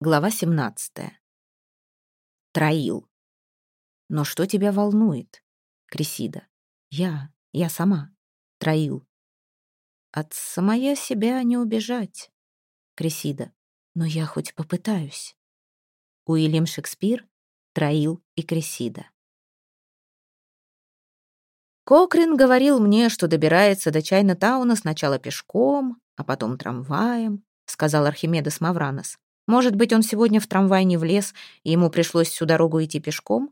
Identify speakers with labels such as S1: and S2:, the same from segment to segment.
S1: Глава 17. Троил. Но что тебя волнует? Крисида. Я, я сама. Троил. От самая себя не убежать. Крисида. Но я хоть попытаюсь. Уильям Шекспир, Троил и Крисида. Кокрин говорил мне, что добирается до Чайна-тауна сначала пешком, а потом трамваем, сказал Архимедес Мавранос. Может быть, он сегодня в трамвай не влез, и ему пришлось всю дорогу идти пешком?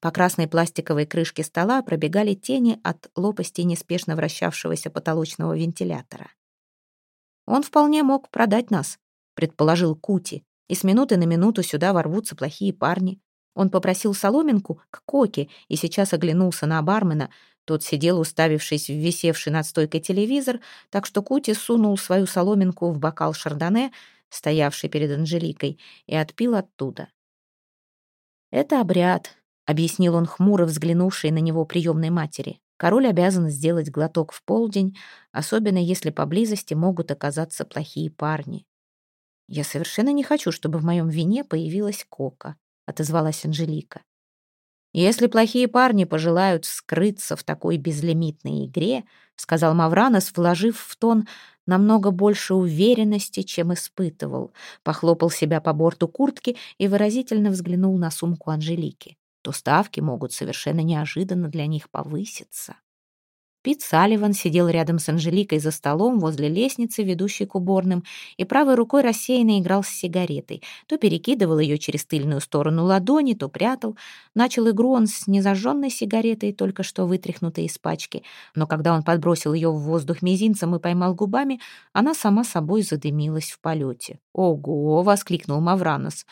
S1: По красной пластиковой крышке стола пробегали тени от лопасти неспешно вращавшегося потолочного вентилятора. «Он вполне мог продать нас», — предположил Кути, «и с минуты на минуту сюда ворвутся плохие парни». Он попросил соломинку к Коке и сейчас оглянулся на бармена. Тот сидел, уставившись в висевший над стойкой телевизор, так что Кути сунул свою соломинку в бокал шардоне — стоявший перед Анжеликой, и отпил оттуда. «Это обряд», — объяснил он хмуро взглянувшей на него приемной матери. «Король обязан сделать глоток в полдень, особенно если поблизости могут оказаться плохие парни». «Я совершенно не хочу, чтобы в моем вине появилась Кока», — отозвалась Анжелика. «Если плохие парни пожелают скрыться в такой безлимитной игре», — сказал Мавранос, вложив в тон намного больше уверенности, чем испытывал, похлопал себя по борту куртки и выразительно взглянул на сумку Анжелики, то ставки могут совершенно неожиданно для них повыситься. Пит Салливан сидел рядом с Анжеликой за столом возле лестницы, ведущей к уборным, и правой рукой рассеянно играл с сигаретой. То перекидывал ее через тыльную сторону ладони, то прятал. Начал игру он с незажженной сигаретой, только что вытряхнутой из пачки. Но когда он подбросил ее в воздух мизинцем и поймал губами, она сама собой задымилась в полете. «Ого!» — воскликнул Мавранос.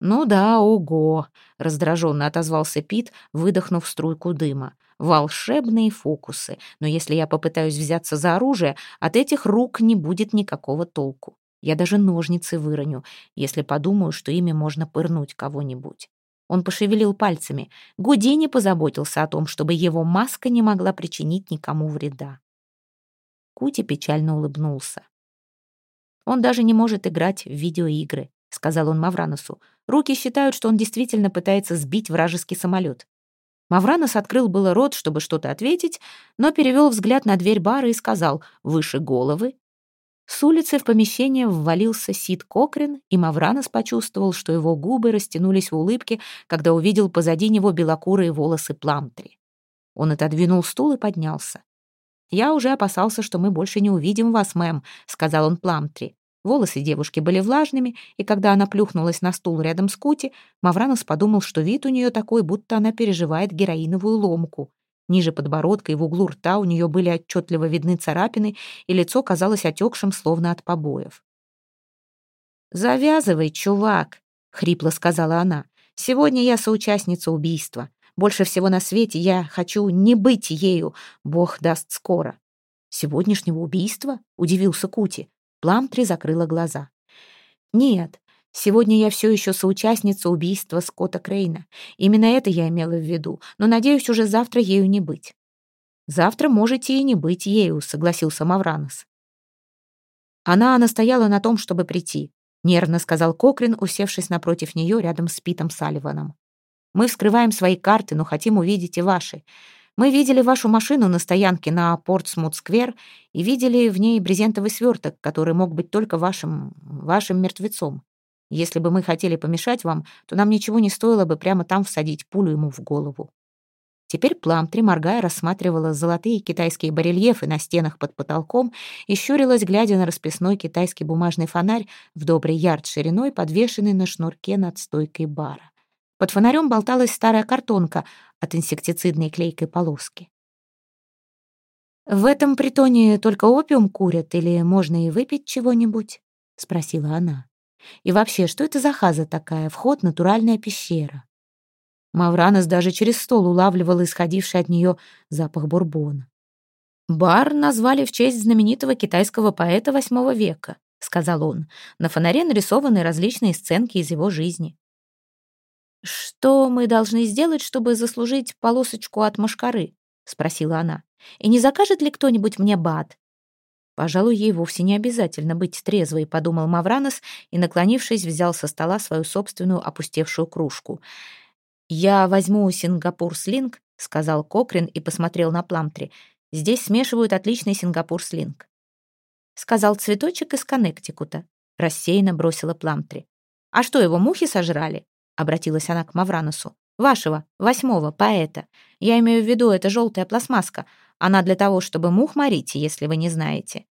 S1: «Ну да, ого!» — раздраженно отозвался Пит, выдохнув струйку дыма волшебные фокусы, но если я попытаюсь взяться за оружие, от этих рук не будет никакого толку. Я даже ножницы выроню, если подумаю, что ими можно пырнуть кого-нибудь. Он пошевелил пальцами. Гудини позаботился о том, чтобы его маска не могла причинить никому вреда. Кути печально улыбнулся. «Он даже не может играть в видеоигры», — сказал он Мавраносу. «Руки считают, что он действительно пытается сбить вражеский самолет. Мавранос открыл было рот, чтобы что-то ответить, но перевел взгляд на дверь бара и сказал «Выше головы». С улицы в помещение ввалился Сид Кокрин, и Мавранос почувствовал, что его губы растянулись в улыбке, когда увидел позади него белокурые волосы Пламтри. Он отодвинул стул и поднялся. «Я уже опасался, что мы больше не увидим вас, мэм», — сказал он Пламтри. Волосы девушки были влажными, и когда она плюхнулась на стул рядом с Кути, Мавранос подумал, что вид у нее такой, будто она переживает героиновую ломку. Ниже подбородка и в углу рта у нее были отчетливо видны царапины, и лицо казалось отекшим, словно от побоев. «Завязывай, чувак», — хрипло сказала она. «Сегодня я соучастница убийства. Больше всего на свете я хочу не быть ею. Бог даст скоро». «Сегодняшнего убийства?» — удивился Кути. Пламтри закрыла глаза. «Нет, сегодня я все еще соучастница убийства Скотта Крейна. Именно это я имела в виду, но, надеюсь, уже завтра ею не быть». «Завтра можете и не быть ею», — согласился Мавранос. Она настояла на том, чтобы прийти, — нервно сказал Кокрин, усевшись напротив нее рядом с Питом Салливаном. «Мы вскрываем свои карты, но хотим увидеть и ваши. Мы видели вашу машину на стоянке на Портсмут-сквер и видели в ней брезентовый сверток, который мог быть только вашим... вашим мертвецом. Если бы мы хотели помешать вам, то нам ничего не стоило бы прямо там всадить пулю ему в голову». Теперь Пламтри, моргая, рассматривала золотые китайские барельефы на стенах под потолком и щурилась, глядя на расписной китайский бумажный фонарь в добрый ярд шириной, подвешенный на шнурке над стойкой бара. Под фонарем болталась старая картонка от инсектицидной клейкой полоски. «В этом притоне только опиум курят или можно и выпить чего-нибудь?» — спросила она. «И вообще, что это за хаза такая? Вход — натуральная пещера». Мавранос даже через стол улавливал исходивший от нее запах бурбона. «Бар назвали в честь знаменитого китайского поэта восьмого века», — сказал он. «На фонаре нарисованы различные сценки из его жизни. «Что мы должны сделать, чтобы заслужить полосочку от машкары?» — спросила она. «И не закажет ли кто-нибудь мне бат?» Пожалуй, ей вовсе не обязательно быть трезвой, подумал Мавранос и, наклонившись, взял со стола свою собственную опустевшую кружку. «Я возьму Сингапур-слинг», — сказал Кокрин и посмотрел на Пламтри. «Здесь смешивают отличный Сингапур-слинг». Сказал цветочек из Коннектикута. Рассеянно бросила Пламтри. «А что, его мухи сожрали?» — обратилась она к Мавраносу. «Вашего, восьмого, поэта. Я имею в виду, это желтая пластмасска. Она для того, чтобы мух морить, если вы не знаете».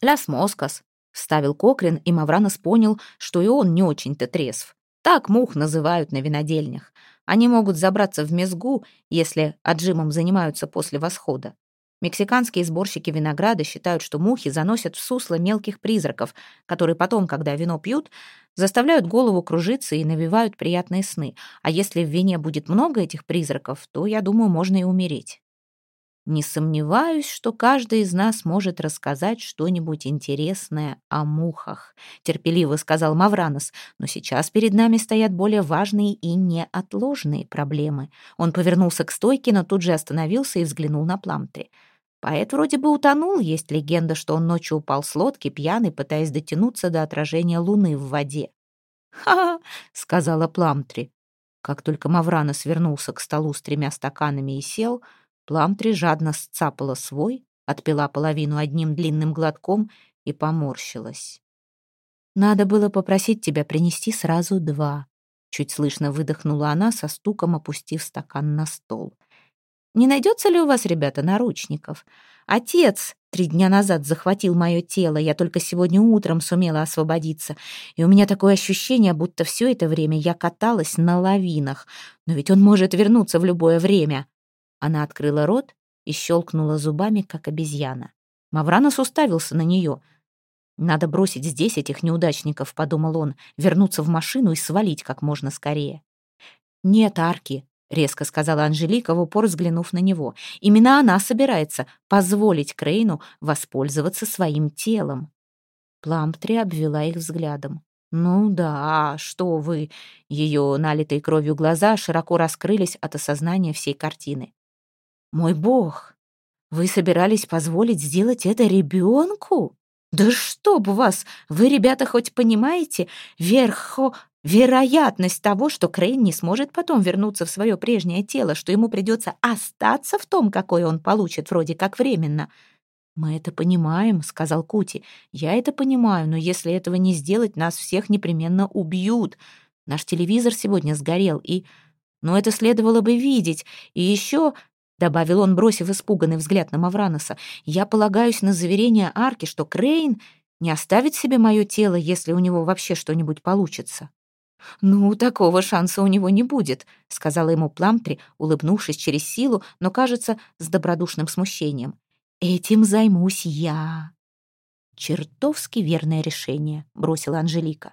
S1: «Ляс москас», — вставил Кокрин, и Мавранос понял, что и он не очень-то трезв. Так мух называют на винодельнях. Они могут забраться в мезгу, если отжимом занимаются после восхода. Мексиканские сборщики винограда считают, что мухи заносят в сусло мелких призраков, которые потом, когда вино пьют, заставляют голову кружиться и навевают приятные сны. А если в вине будет много этих призраков, то, я думаю, можно и умереть. Не сомневаюсь, что каждый из нас может рассказать что-нибудь интересное о мухах, терпеливо сказал Мавранос, но сейчас перед нами стоят более важные и неотложные проблемы. Он повернулся к стойке, но тут же остановился и взглянул на Пламтри. Поэт вроде бы утонул, есть легенда, что он ночью упал с лодки, пьяный, пытаясь дотянуться до отражения луны в воде. «Ха-ха!» — сказала Пламтри. Как только Мавранос вернулся к столу с тремя стаканами и сел — Пламтри жадно сцапала свой, отпила половину одним длинным глотком и поморщилась. «Надо было попросить тебя принести сразу два», — чуть слышно выдохнула она, со стуком опустив стакан на стол. «Не найдется ли у вас, ребята, наручников? Отец три дня назад захватил мое тело, я только сегодня утром сумела освободиться, и у меня такое ощущение, будто все это время я каталась на лавинах, но ведь он может вернуться в любое время». Она открыла рот и щелкнула зубами, как обезьяна. Мавранос уставился на нее. «Надо бросить здесь этих неудачников», — подумал он, «вернуться в машину и свалить как можно скорее». «Нет, Арки», — резко сказала Анжелика, в упор взглянув на него. «Именно она собирается позволить Крейну воспользоваться своим телом». Пламптри обвела их взглядом. «Ну да, что вы!» Ее налитые кровью глаза широко раскрылись от осознания всей картины. Мой бог, вы собирались позволить сделать это ребенку? Да чтоб вас! Вы, ребята, хоть понимаете верхо... вероятность того, что Крейн не сможет потом вернуться в свое прежнее тело, что ему придется остаться в том, какой он получит, вроде как временно. «Мы это понимаем», — сказал Кути. «Я это понимаю, но если этого не сделать, нас всех непременно убьют. Наш телевизор сегодня сгорел, и... Но это следовало бы видеть. И еще добавил он, бросив испуганный взгляд на Мавраноса, «я полагаюсь на заверение Арки, что Крейн не оставит себе мое тело, если у него вообще что-нибудь получится». «Ну, такого шанса у него не будет», — сказала ему Пламтри, улыбнувшись через силу, но, кажется, с добродушным смущением. «Этим займусь я». «Чертовски верное решение», — бросила Анжелика.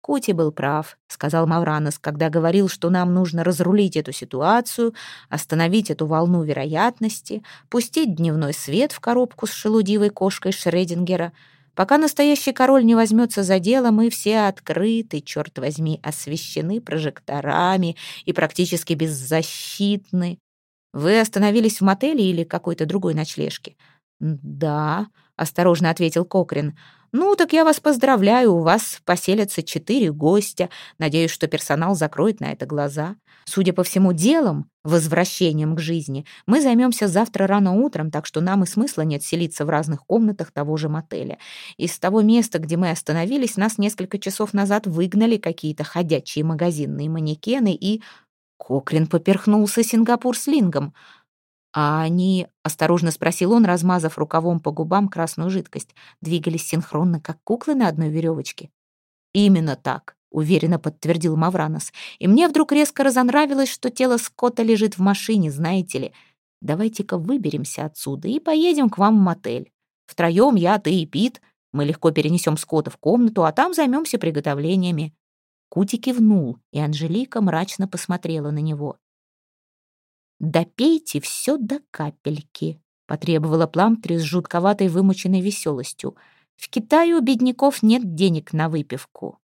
S1: Кути был прав, сказал Мавранос, когда говорил, что нам нужно разрулить эту ситуацию, остановить эту волну вероятности, пустить дневной свет в коробку с шелудивой кошкой Шредингера. Пока настоящий король не возьмется за дело, мы все открыты, черт возьми, освещены прожекторами и практически беззащитны. Вы остановились в мотеле или какой-то другой ночлежке? Да, осторожно ответил Кокрин. «Ну, так я вас поздравляю, у вас поселятся четыре гостя. Надеюсь, что персонал закроет на это глаза. Судя по всему, делом, возвращением к жизни, мы займемся завтра рано утром, так что нам и смысла нет селиться в разных комнатах того же мотеля. Из того места, где мы остановились, нас несколько часов назад выгнали какие-то ходячие магазинные манекены и...» Кокрин поперхнулся сингапур-слингом — «А они...» — осторожно спросил он, размазав рукавом по губам красную жидкость. «Двигались синхронно, как куклы на одной веревочке?» «Именно так», — уверенно подтвердил Мавранос. «И мне вдруг резко разонравилось, что тело Скотта лежит в машине, знаете ли. Давайте-ка выберемся отсюда и поедем к вам в мотель. Втроем я, ты и Пит. Мы легко перенесем Скотта в комнату, а там займемся приготовлениями». Кути кивнул, и Анжелика мрачно посмотрела на него. «Допейте все до капельки», — потребовала Пламтри с жутковатой вымученной веселостью. «В Китае у бедняков нет денег на выпивку».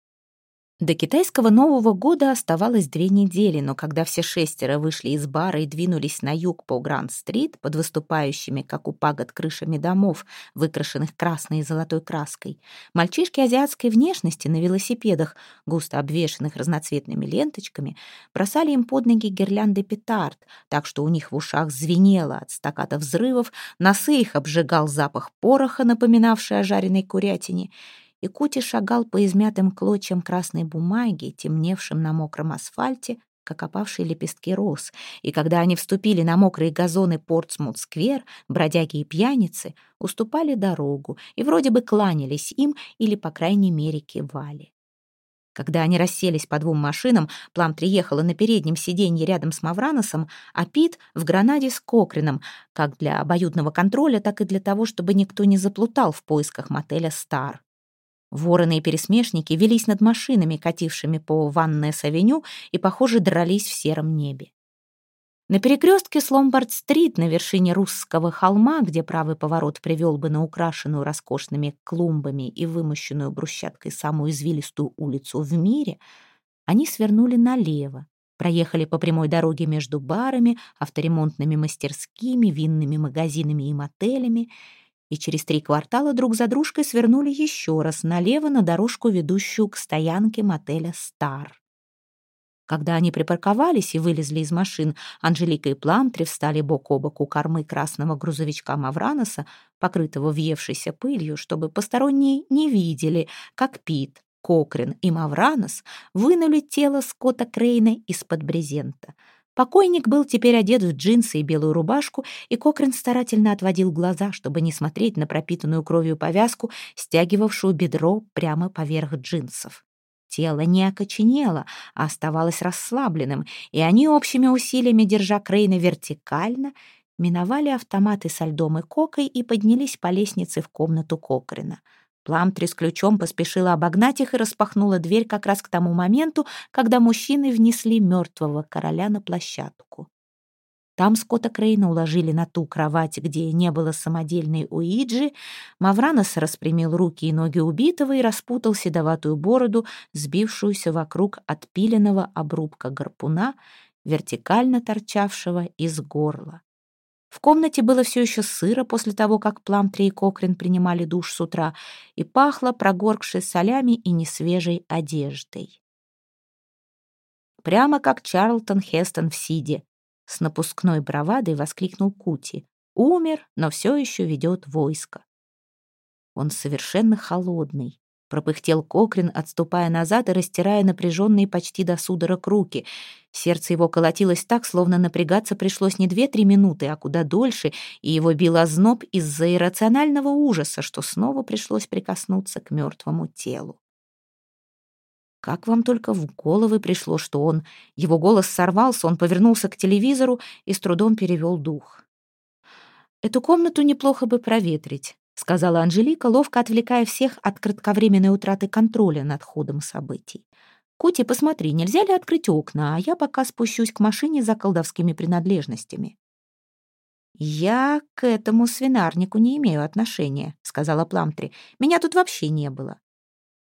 S1: До китайского Нового года оставалось две недели, но когда все шестеро вышли из бара и двинулись на юг по Гранд-стрит под выступающими, как у пагод, крышами домов, выкрашенных красной и золотой краской, мальчишки азиатской внешности на велосипедах, густо обвешанных разноцветными ленточками, бросали им под ноги гирлянды петард, так что у них в ушах звенело от стаката взрывов, носы их обжигал запах пороха, напоминавший о жареной курятине — и Кути шагал по измятым клочьям красной бумаги, темневшим на мокром асфальте, как опавшие лепестки роз, и когда они вступили на мокрые газоны Портсмут-сквер, бродяги и пьяницы уступали дорогу и вроде бы кланялись им или, по крайней мере, кивали. Когда они расселись по двум машинам, Плам приехала на переднем сиденье рядом с Мавраносом, а Пит в гранаде с Кокрином, как для обоюдного контроля, так и для того, чтобы никто не заплутал в поисках мотеля «Стар». Вороны и пересмешники велись над машинами, катившими по Ваннес-авеню, и, похоже, дрались в сером небе. На перекрестке с Ломбард-стрит на вершине русского холма, где правый поворот привел бы на украшенную роскошными клумбами и вымощенную брусчаткой самую извилистую улицу в мире, они свернули налево, проехали по прямой дороге между барами, авторемонтными мастерскими, винными магазинами и мотелями и через три квартала друг за дружкой свернули еще раз налево на дорожку, ведущую к стоянке мотеля «Стар». Когда они припарковались и вылезли из машин, Анжелика и Пламтри встали бок о бок у кормы красного грузовичка Мавраноса, покрытого въевшейся пылью, чтобы посторонние не видели, как Пит, Кокрин и Мавранос вынули тело Скотта Крейна из-под брезента — Покойник был теперь одет в джинсы и белую рубашку, и Кокрин старательно отводил глаза, чтобы не смотреть на пропитанную кровью повязку, стягивавшую бедро прямо поверх джинсов. Тело не окоченело, а оставалось расслабленным, и они общими усилиями, держа Крейна вертикально, миновали автоматы со льдом и кокой и поднялись по лестнице в комнату Кокрина — Пламтри с ключом поспешила обогнать их и распахнула дверь как раз к тому моменту, когда мужчины внесли мертвого короля на площадку. Там Скотта Крейна уложили на ту кровать, где не было самодельной Уиджи. Мавранос распрямил руки и ноги убитого и распутал седоватую бороду, сбившуюся вокруг отпиленного обрубка гарпуна, вертикально торчавшего из горла. В комнате было все еще сыро после того, как Пламтри и Кокрин принимали душ с утра, и пахло прогоркшей солями и несвежей одеждой. Прямо как Чарлтон Хестон в Сиде, с напускной бравадой воскликнул Кути. Умер, но все еще ведет войско. Он совершенно холодный, пропыхтел Кокрин, отступая назад и растирая напряженные почти до судорог руки. Сердце его колотилось так, словно напрягаться пришлось не две-три минуты, а куда дольше, и его бил озноб из-за иррационального ужаса, что снова пришлось прикоснуться к мертвому телу. Как вам только в головы пришло, что он... Его голос сорвался, он повернулся к телевизору и с трудом перевел дух. Эту комнату неплохо бы проветрить сказала Анжелика, ловко отвлекая всех от кратковременной утраты контроля над ходом событий. «Кути, посмотри, нельзя ли открыть окна, а я пока спущусь к машине за колдовскими принадлежностями». «Я к этому свинарнику не имею отношения», — сказала Пламтри. «Меня тут вообще не было».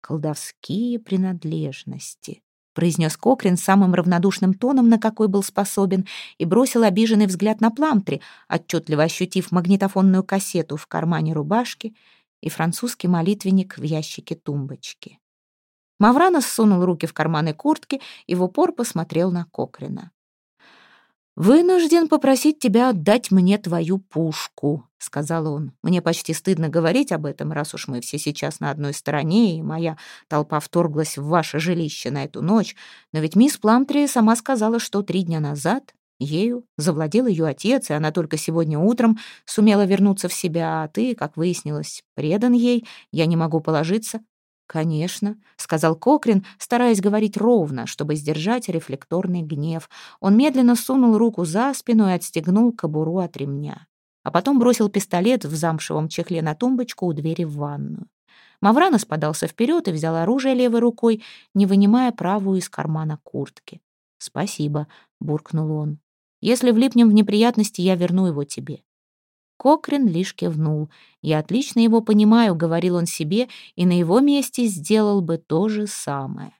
S1: «Колдовские принадлежности», произнес Кокрин самым равнодушным тоном, на какой был способен, и бросил обиженный взгляд на Пламтри, отчетливо ощутив магнитофонную кассету в кармане рубашки и французский молитвенник в ящике тумбочки. Мавранос сунул руки в карманы куртки и в упор посмотрел на Кокрина. «Вынужден попросить тебя отдать мне твою пушку», — сказал он. «Мне почти стыдно говорить об этом, раз уж мы все сейчас на одной стороне, и моя толпа вторглась в ваше жилище на эту ночь. Но ведь мисс Пламтри сама сказала, что три дня назад ею завладел ее отец, и она только сегодня утром сумела вернуться в себя, а ты, как выяснилось, предан ей. Я не могу положиться «Конечно», — сказал Кокрин, стараясь говорить ровно, чтобы сдержать рефлекторный гнев. Он медленно сунул руку за спину и отстегнул кобуру от ремня. А потом бросил пистолет в замшевом чехле на тумбочку у двери в ванную. Мавранос подался вперед и взял оружие левой рукой, не вынимая правую из кармана куртки. «Спасибо», — буркнул он. «Если влипнем в неприятности, я верну его тебе. Кокрин лишь кивнул. «Я отлично его понимаю», — говорил он себе, и на его месте сделал бы то же самое.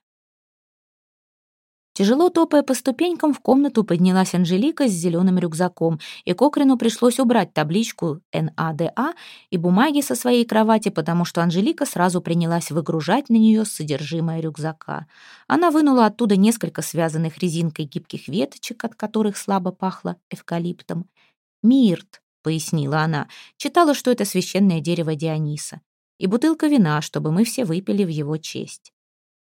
S1: Тяжело топая по ступенькам, в комнату поднялась Анжелика с зеленым рюкзаком, и Кокрину пришлось убрать табличку НАДА и бумаги со своей кровати, потому что Анжелика сразу принялась выгружать на нее содержимое рюкзака. Она вынула оттуда несколько связанных резинкой гибких веточек, от которых слабо пахло эвкалиптом. «Мирт», — пояснила она, читала, что это священное дерево Диониса, и бутылка вина, чтобы мы все выпили в его честь.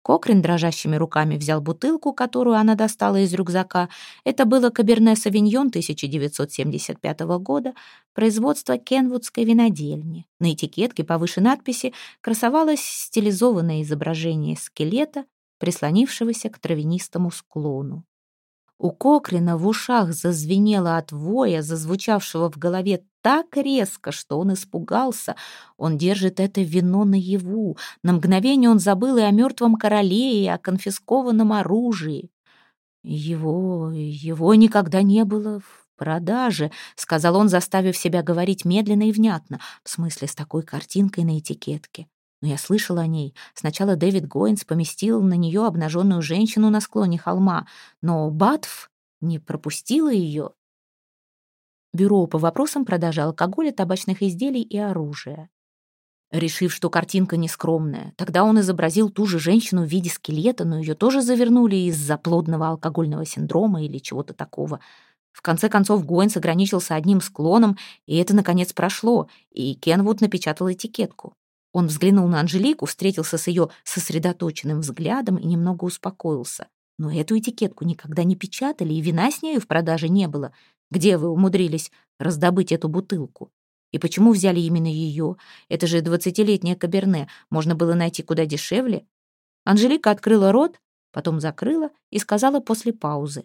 S1: Кокрин дрожащими руками взял бутылку, которую она достала из рюкзака. Это было Каберне Савиньон 1975 года, производство Кенвудской винодельни. На этикетке повыше надписи красовалось стилизованное изображение скелета, прислонившегося к травянистому склону. У Кокрина в ушах зазвенело от воя, зазвучавшего в голове так резко, что он испугался. Он держит это вино наяву. На мгновение он забыл и о мертвом короле, и о конфискованном оружии. Его, его никогда не было в продаже, сказал он, заставив себя говорить медленно и внятно, в смысле с такой картинкой на этикетке. Но я слышал о ней. Сначала Дэвид Гоинс поместил на нее обнаженную женщину на склоне холма, но Батф не пропустила ее. Бюро по вопросам продажи алкоголя, табачных изделий и оружия. Решив, что картинка нескромная, тогда он изобразил ту же женщину в виде скелета, но ее тоже завернули из-за плодного алкогольного синдрома или чего-то такого. В конце концов, Гоинс ограничился одним склоном, и это, наконец, прошло, и Кенвуд напечатал этикетку. Он взглянул на Анжелику, встретился с ее сосредоточенным взглядом и немного успокоился. Но эту этикетку никогда не печатали, и вина с нею в продаже не было. Где вы умудрились раздобыть эту бутылку? И почему взяли именно ее? Это же двадцатилетняя Каберне. Можно было найти куда дешевле. Анжелика открыла рот, потом закрыла и сказала после паузы.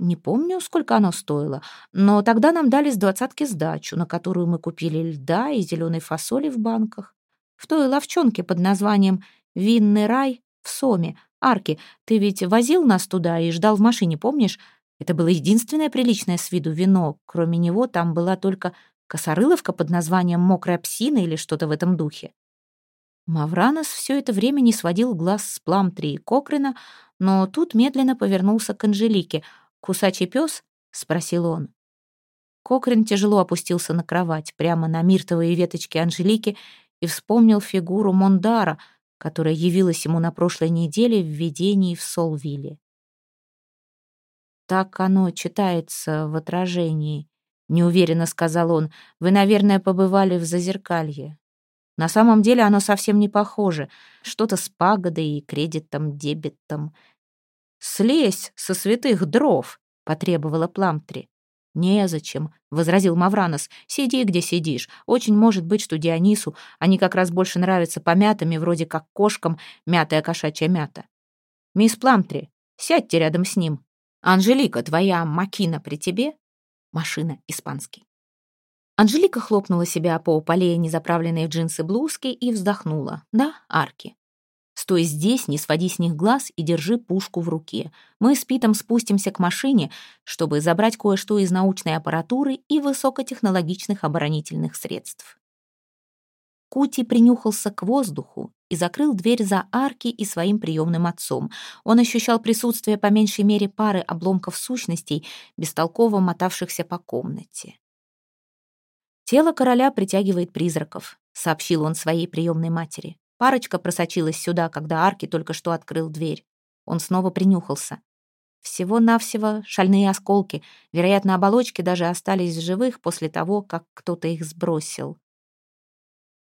S1: Не помню, сколько оно стоило, но тогда нам дали с двадцатки сдачу, на которую мы купили льда и зеленой фасоли в банках в той ловчонке под названием «Винный рай» в Соме. Арки, ты ведь возил нас туда и ждал в машине, помнишь? Это было единственное приличное с виду вино. Кроме него там была только косорыловка под названием «Мокрая псина» или что-то в этом духе. Мавранос все это время не сводил глаз с Пламтри и Кокрина, но тут медленно повернулся к Анжелике. «Кусачий пес?» — спросил он. Кокрин тяжело опустился на кровать, прямо на миртовые веточки Анжелики, и вспомнил фигуру Мондара, которая явилась ему на прошлой неделе в видении в Солвилле. «Так оно читается в отражении», — неуверенно сказал он. «Вы, наверное, побывали в Зазеркалье. На самом деле оно совсем не похоже. Что-то с пагодой и кредитом, дебетом». «Слезь со святых дров», — потребовала Пламтри. «Незачем», — возразил Мавранос. «Сиди, где сидишь. Очень может быть, что Дионису они как раз больше нравятся помятыми, вроде как кошкам, мятая кошачья мята. Мисс Пламтри, сядьте рядом с ним. Анжелика, твоя макина при тебе?» Машина испанский. Анжелика хлопнула себя по полее незаправленной в джинсы блузки и вздохнула. «Да, арки. Стой здесь, не своди с них глаз и держи пушку в руке. Мы с Питом спустимся к машине, чтобы забрать кое-что из научной аппаратуры и высокотехнологичных оборонительных средств. Кути принюхался к воздуху и закрыл дверь за арки и своим приемным отцом. Он ощущал присутствие по меньшей мере пары обломков сущностей, бестолково мотавшихся по комнате. «Тело короля притягивает призраков», — сообщил он своей приемной матери. Парочка просочилась сюда, когда Арки только что открыл дверь. Он снова принюхался. Всего-навсего шальные осколки. Вероятно, оболочки даже остались живых после того, как кто-то их сбросил.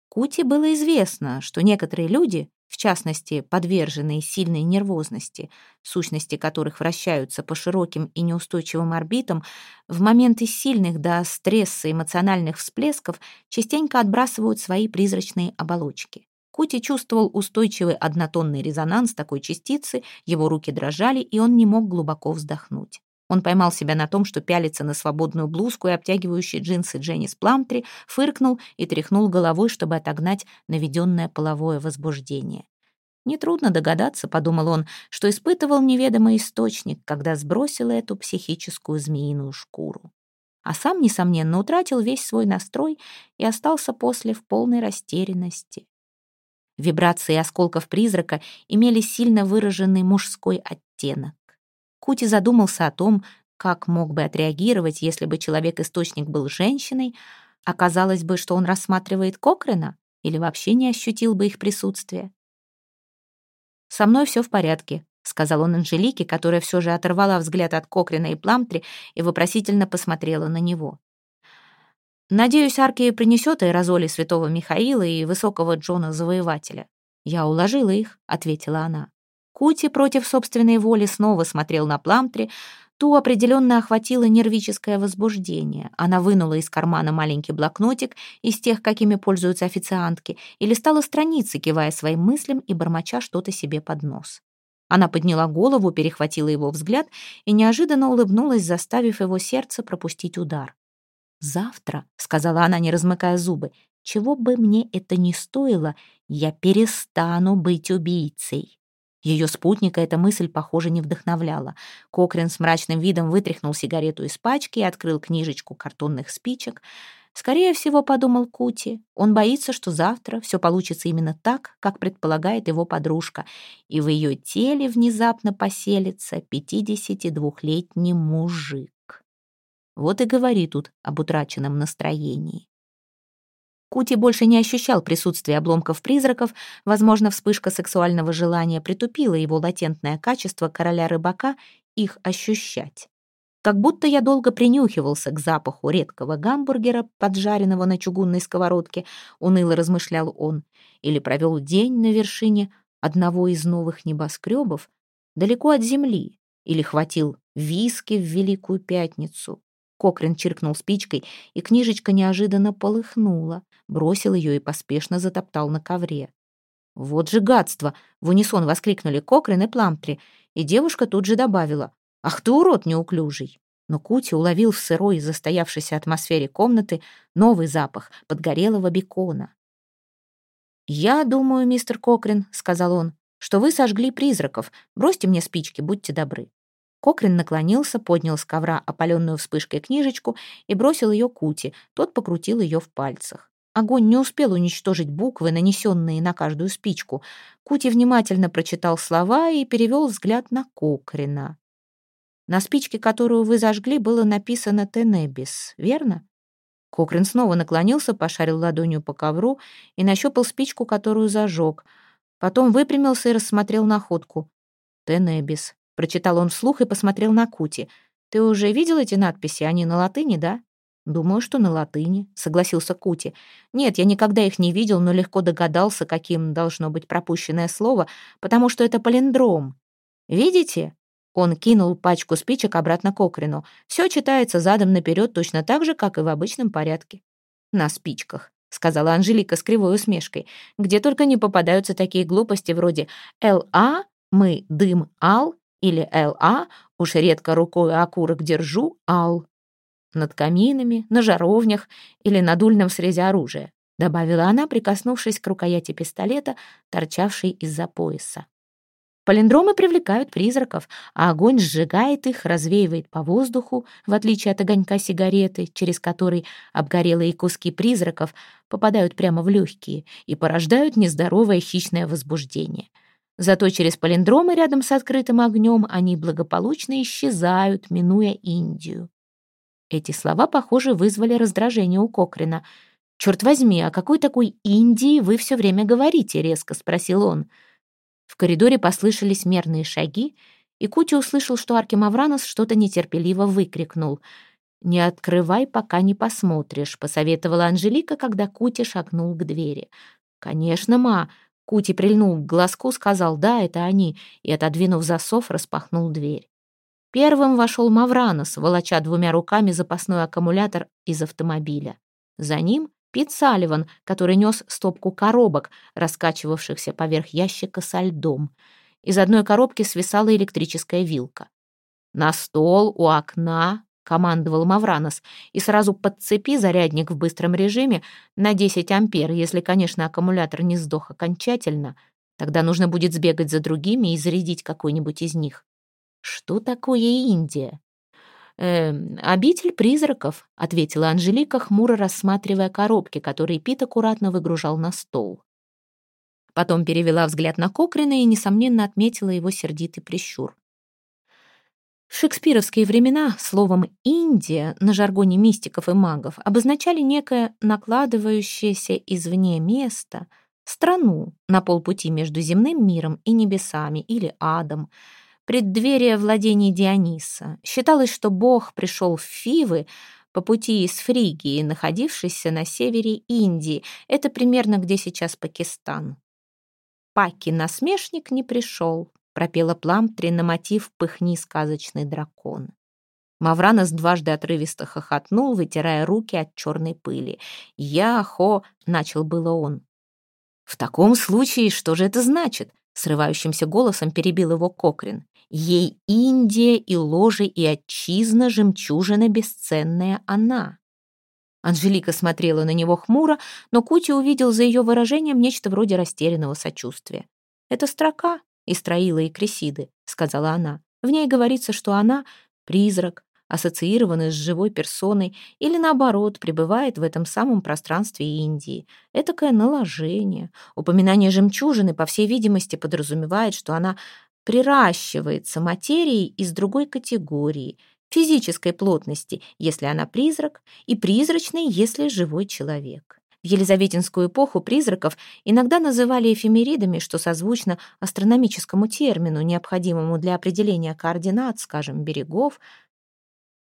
S1: Кути было известно, что некоторые люди, в частности, подверженные сильной нервозности, сущности которых вращаются по широким и неустойчивым орбитам, в моменты сильных до стресса эмоциональных всплесков частенько отбрасывают свои призрачные оболочки. Кути чувствовал устойчивый однотонный резонанс такой частицы, его руки дрожали, и он не мог глубоко вздохнуть. Он поймал себя на том, что пялится на свободную блузку и обтягивающие джинсы Дженнис Пламтри, фыркнул и тряхнул головой, чтобы отогнать наведенное половое возбуждение. «Нетрудно догадаться», — подумал он, что испытывал неведомый источник, когда сбросил эту психическую змеиную шкуру. А сам, несомненно, утратил весь свой настрой и остался после в полной растерянности. Вибрации осколков призрака имели сильно выраженный мужской оттенок. Кути задумался о том, как мог бы отреагировать, если бы человек-источник был женщиной, оказалось бы, что он рассматривает Кокрена или вообще не ощутил бы их присутствие. «Со мной все в порядке», — сказал он Анжелике, которая все же оторвала взгляд от Кокрена и Пламтри и вопросительно посмотрела на него. «Надеюсь, Аркия принесет аэрозоли святого Михаила и высокого Джона Завоевателя». «Я уложила их», — ответила она. Кути против собственной воли снова смотрел на Пламтри, Ту определенно охватило нервическое возбуждение. Она вынула из кармана маленький блокнотик из тех, какими пользуются официантки, и листала страницы, кивая своим мыслям и бормоча что-то себе под нос. Она подняла голову, перехватила его взгляд и неожиданно улыбнулась, заставив его сердце пропустить удар. «Завтра», — сказала она, не размыкая зубы, — «чего бы мне это ни стоило, я перестану быть убийцей». Ее спутника эта мысль, похоже, не вдохновляла. Кокрин с мрачным видом вытряхнул сигарету из пачки и открыл книжечку картонных спичек. Скорее всего, подумал Кути, он боится, что завтра все получится именно так, как предполагает его подружка, и в ее теле внезапно поселится 52-летний мужик. Вот и говори тут об утраченном настроении. Кути больше не ощущал присутствия обломков призраков, возможно, вспышка сексуального желания притупила его латентное качество короля-рыбака их ощущать. Как будто я долго принюхивался к запаху редкого гамбургера, поджаренного на чугунной сковородке, уныло размышлял он, или провел день на вершине одного из новых небоскребов, далеко от земли, или хватил виски в Великую Пятницу. Кокрин чиркнул спичкой, и книжечка неожиданно полыхнула, бросил ее и поспешно затоптал на ковре. «Вот же гадство!» — в унисон воскликнули Кокрин и Пламтри, и девушка тут же добавила «Ах ты урод неуклюжий!» Но Кути уловил в сырой, застоявшейся атмосфере комнаты новый запах подгорелого бекона. «Я думаю, мистер Кокрин», — сказал он, — «что вы сожгли призраков. Бросьте мне спички, будьте добры». Кокрин наклонился, поднял с ковра опаленную вспышкой книжечку и бросил ее Кути. Тот покрутил ее в пальцах. Огонь не успел уничтожить буквы, нанесенные на каждую спичку. Кути внимательно прочитал слова и перевел взгляд на Кокрина. На спичке, которую вы зажгли, было написано «Тенебис», верно? Кокрин снова наклонился, пошарил ладонью по ковру и нащупал спичку, которую зажег. Потом выпрямился и рассмотрел находку. «Тенебис», Прочитал он вслух и посмотрел на Кути. «Ты уже видел эти надписи? Они на латыни, да?» «Думаю, что на латыни», — согласился Кути. «Нет, я никогда их не видел, но легко догадался, каким должно быть пропущенное слово, потому что это палиндром. Видите?» Он кинул пачку спичек обратно к Окрину. «Все читается задом наперед точно так же, как и в обычном порядке». «На спичках», — сказала Анжелика с кривой усмешкой, «где только не попадаются такие глупости вроде «ЛА», «Мы», «Дым», «Ал», или ЛА, уж редко рукой окурок держу, АЛ. Над каминами, на жаровнях или на дульном срезе оружия, добавила она, прикоснувшись к рукояти пистолета, торчавшей из-за пояса. Полиндромы привлекают призраков, а огонь сжигает их, развеивает по воздуху, в отличие от огонька сигареты, через который обгорелые куски призраков попадают прямо в легкие и порождают нездоровое хищное возбуждение — Зато через палиндромы рядом с открытым огнем они благополучно исчезают, минуя Индию. Эти слова, похоже, вызвали раздражение у Кокрина. «Черт возьми, о какой такой Индии вы все время говорите?» — резко спросил он. В коридоре послышались мерные шаги, и Кути услышал, что Аркемавранос что-то нетерпеливо выкрикнул. «Не открывай, пока не посмотришь», — посоветовала Анжелика, когда Кути шагнул к двери. «Конечно, ма», Кути прильнул к глазку, сказал «да, это они», и, отодвинув засов, распахнул дверь. Первым вошел Мавранос, волоча двумя руками запасной аккумулятор из автомобиля. За ним Пит Салливан, который нес стопку коробок, раскачивавшихся поверх ящика со льдом. Из одной коробки свисала электрическая вилка. На стол у окна — командовал Мавранос, «и сразу подцепи зарядник в быстром режиме на 10 ампер, если, конечно, аккумулятор не сдох окончательно. Тогда нужно будет сбегать за другими и зарядить какой-нибудь из них». «Что такое Индия?» «Э, «Обитель призраков», — ответила Анжелика, хмуро рассматривая коробки, которые Пит аккуратно выгружал на стол. Потом перевела взгляд на Кокрина и, несомненно, отметила его сердитый прищур. В шекспировские времена словом «Индия» на жаргоне мистиков и магов обозначали некое накладывающееся извне место, страну на полпути между земным миром и небесами или адом, преддверие владений Диониса. Считалось, что бог пришел в Фивы по пути из Фригии, находившейся на севере Индии. Это примерно где сейчас Пакистан. Паки-насмешник не пришел пропела Пламтри на мотив «Пыхни, сказочный дракон». Мавранос дважды отрывисто хохотнул, вытирая руки от черной пыли. «Я-хо!» — начал было он. «В таком случае что же это значит?» — срывающимся голосом перебил его Кокрин. «Ей Индия и ложи и отчизна, жемчужина бесценная она». Анжелика смотрела на него хмуро, но Кути увидел за ее выражением нечто вроде растерянного сочувствия. «Это строка, из Троила и Кресиды», — сказала она. В ней говорится, что она — призрак, ассоциированный с живой персоной, или наоборот, пребывает в этом самом пространстве Индии. Этакое наложение. Упоминание жемчужины, по всей видимости, подразумевает, что она приращивается материей из другой категории, физической плотности, если она призрак, и призрачной, если живой человек. В Елизаветинскую эпоху призраков иногда называли эфемеридами, что созвучно астрономическому термину, необходимому для определения координат, скажем, берегов,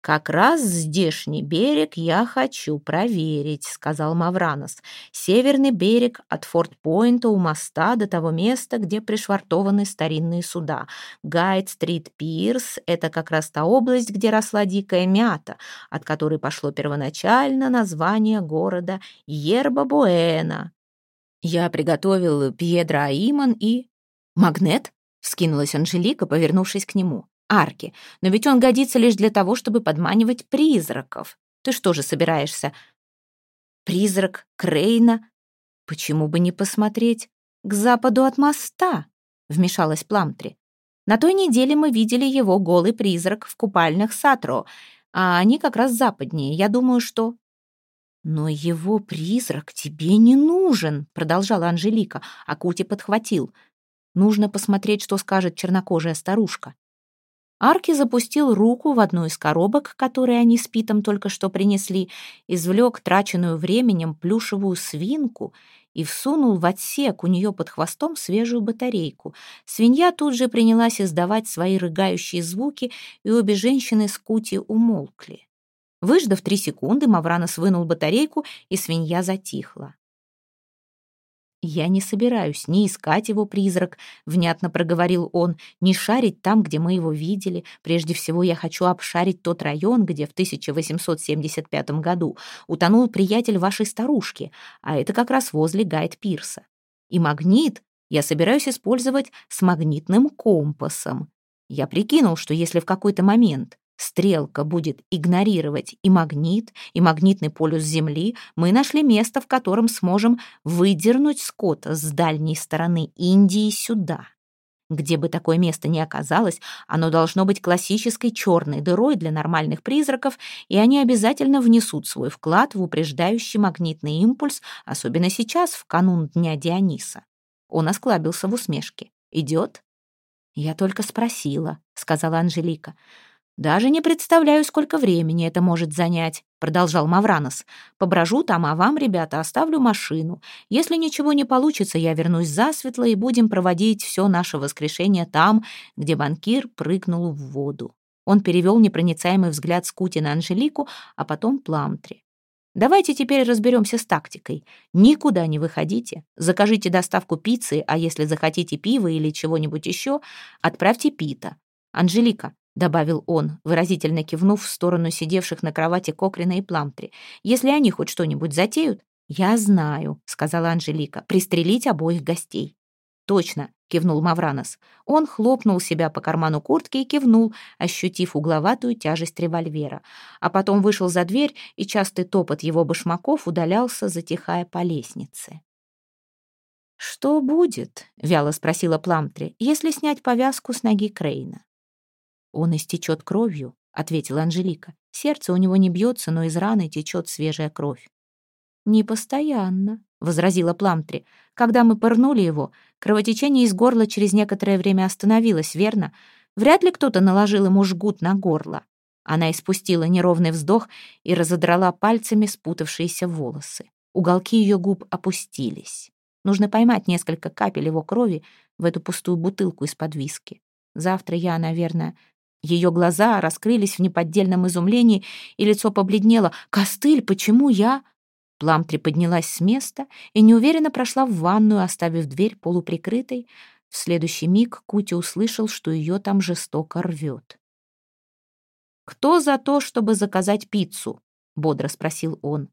S1: «Как раз здешний берег я хочу проверить», — сказал Мавранос. «Северный берег от Форт-Пойнта у моста до того места, где пришвартованы старинные суда. Гайд-стрит-пирс — это как раз та область, где росла дикая мята, от которой пошло первоначально название города Ерба-Буэна. Я приготовил Пьедро Аиман и... «Магнет?» — вскинулась Анжелика, повернувшись к нему арки, но ведь он годится лишь для того, чтобы подманивать призраков. Ты что же собираешься? Призрак Крейна? Почему бы не посмотреть к западу от моста? Вмешалась Пламтри. На той неделе мы видели его голый призрак в купальных Сатро, а они как раз западнее. Я думаю, что... «Но его призрак тебе не нужен», — продолжала Анжелика, а Кути подхватил. «Нужно посмотреть, что скажет чернокожая старушка. Арки запустил руку в одну из коробок, которые они с Питом только что принесли, извлек траченную временем плюшевую свинку и всунул в отсек у нее под хвостом свежую батарейку. Свинья тут же принялась издавать свои рыгающие звуки, и обе женщины с Кути умолкли. Выждав три секунды, Мавранос вынул батарейку, и свинья затихла. «Я не собираюсь ни искать его призрак», — внятно проговорил он, «ни шарить там, где мы его видели. Прежде всего я хочу обшарить тот район, где в 1875 году утонул приятель вашей старушки, а это как раз возле Гайд-Пирса. И магнит я собираюсь использовать с магнитным компасом. Я прикинул, что если в какой-то момент стрелка будет игнорировать и магнит, и магнитный полюс Земли, мы нашли место, в котором сможем выдернуть скот с дальней стороны Индии сюда. Где бы такое место ни оказалось, оно должно быть классической черной дырой для нормальных призраков, и они обязательно внесут свой вклад в упреждающий магнитный импульс, особенно сейчас, в канун Дня Диониса. Он осклабился в усмешке. «Идет?» «Я только спросила», — сказала Анжелика. «Даже не представляю, сколько времени это может занять», — продолжал Мавранос. «Поброжу там, а вам, ребята, оставлю машину. Если ничего не получится, я вернусь засветло и будем проводить все наше воскрешение там, где банкир прыгнул в воду». Он перевел непроницаемый взгляд Скути на Анжелику, а потом Пламтри. Давайте теперь разберемся с тактикой. Никуда не выходите. Закажите доставку пиццы, а если захотите пива или чего-нибудь еще, отправьте Пита. Анжелика, добавил он, выразительно кивнув в сторону сидевших на кровати Кокрина и Пламтри. «Если они хоть что-нибудь затеют...» «Я знаю», — сказала Анжелика, — «пристрелить обоих гостей». «Точно», — кивнул Мавранос. Он хлопнул себя по карману куртки и кивнул, ощутив угловатую тяжесть револьвера. А потом вышел за дверь, и частый топот его башмаков удалялся, затихая по лестнице. «Что будет?» — вяло спросила Пламтри, «если снять повязку с ноги Крейна?» «Он истечет кровью», — ответила Анжелика. «Сердце у него не бьется, но из раны течет свежая кровь». «Не постоянно», — возразила Пламтри. «Когда мы пырнули его, кровотечение из горла через некоторое время остановилось, верно? Вряд ли кто-то наложил ему жгут на горло. Она испустила неровный вздох и разодрала пальцами спутавшиеся волосы. Уголки ее губ опустились. Нужно поймать несколько капель его крови в эту пустую бутылку из-под виски. Завтра я, наверное... Ее глаза раскрылись в неподдельном изумлении, и лицо побледнело. «Костыль, почему я...» Пламтри поднялась с места и неуверенно прошла в ванную, оставив дверь полуприкрытой. В следующий миг Кути услышал, что ее там жестоко рвет. «Кто за то, чтобы заказать пиццу?» — бодро спросил он.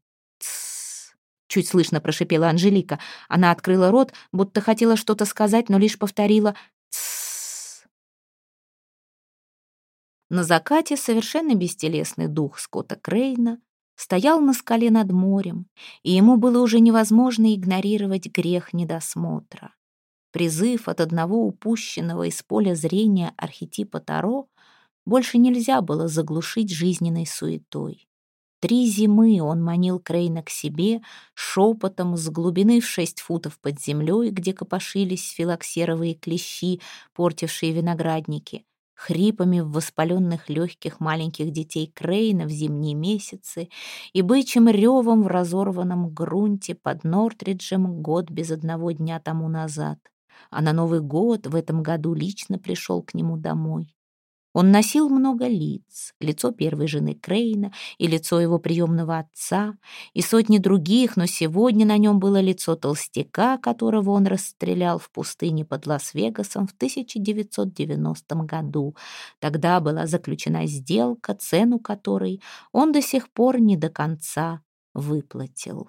S1: Чуть слышно прошипела Анжелика. Она открыла рот, будто хотела что-то сказать, но лишь повторила На закате совершенно бестелесный дух Скотта Крейна стоял на скале над морем, и ему было уже невозможно игнорировать грех недосмотра. Призыв от одного упущенного из поля зрения архетипа Таро больше нельзя было заглушить жизненной суетой. Три зимы он манил Крейна к себе шепотом с глубины в шесть футов под землей, где копошились филоксеровые клещи, портившие виноградники, хрипами в воспаленных легких маленьких детей Крейна в зимние месяцы и бычьим ревом в разорванном грунте под Нортриджем год без одного дня тому назад. А на Новый год в этом году лично пришел к нему домой. Он носил много лиц, лицо первой жены Крейна и лицо его приемного отца, и сотни других, но сегодня на нем было лицо толстяка, которого он расстрелял в пустыне под Лас-Вегасом в 1990 году. Тогда была заключена сделка, цену которой он до сих пор не до конца выплатил.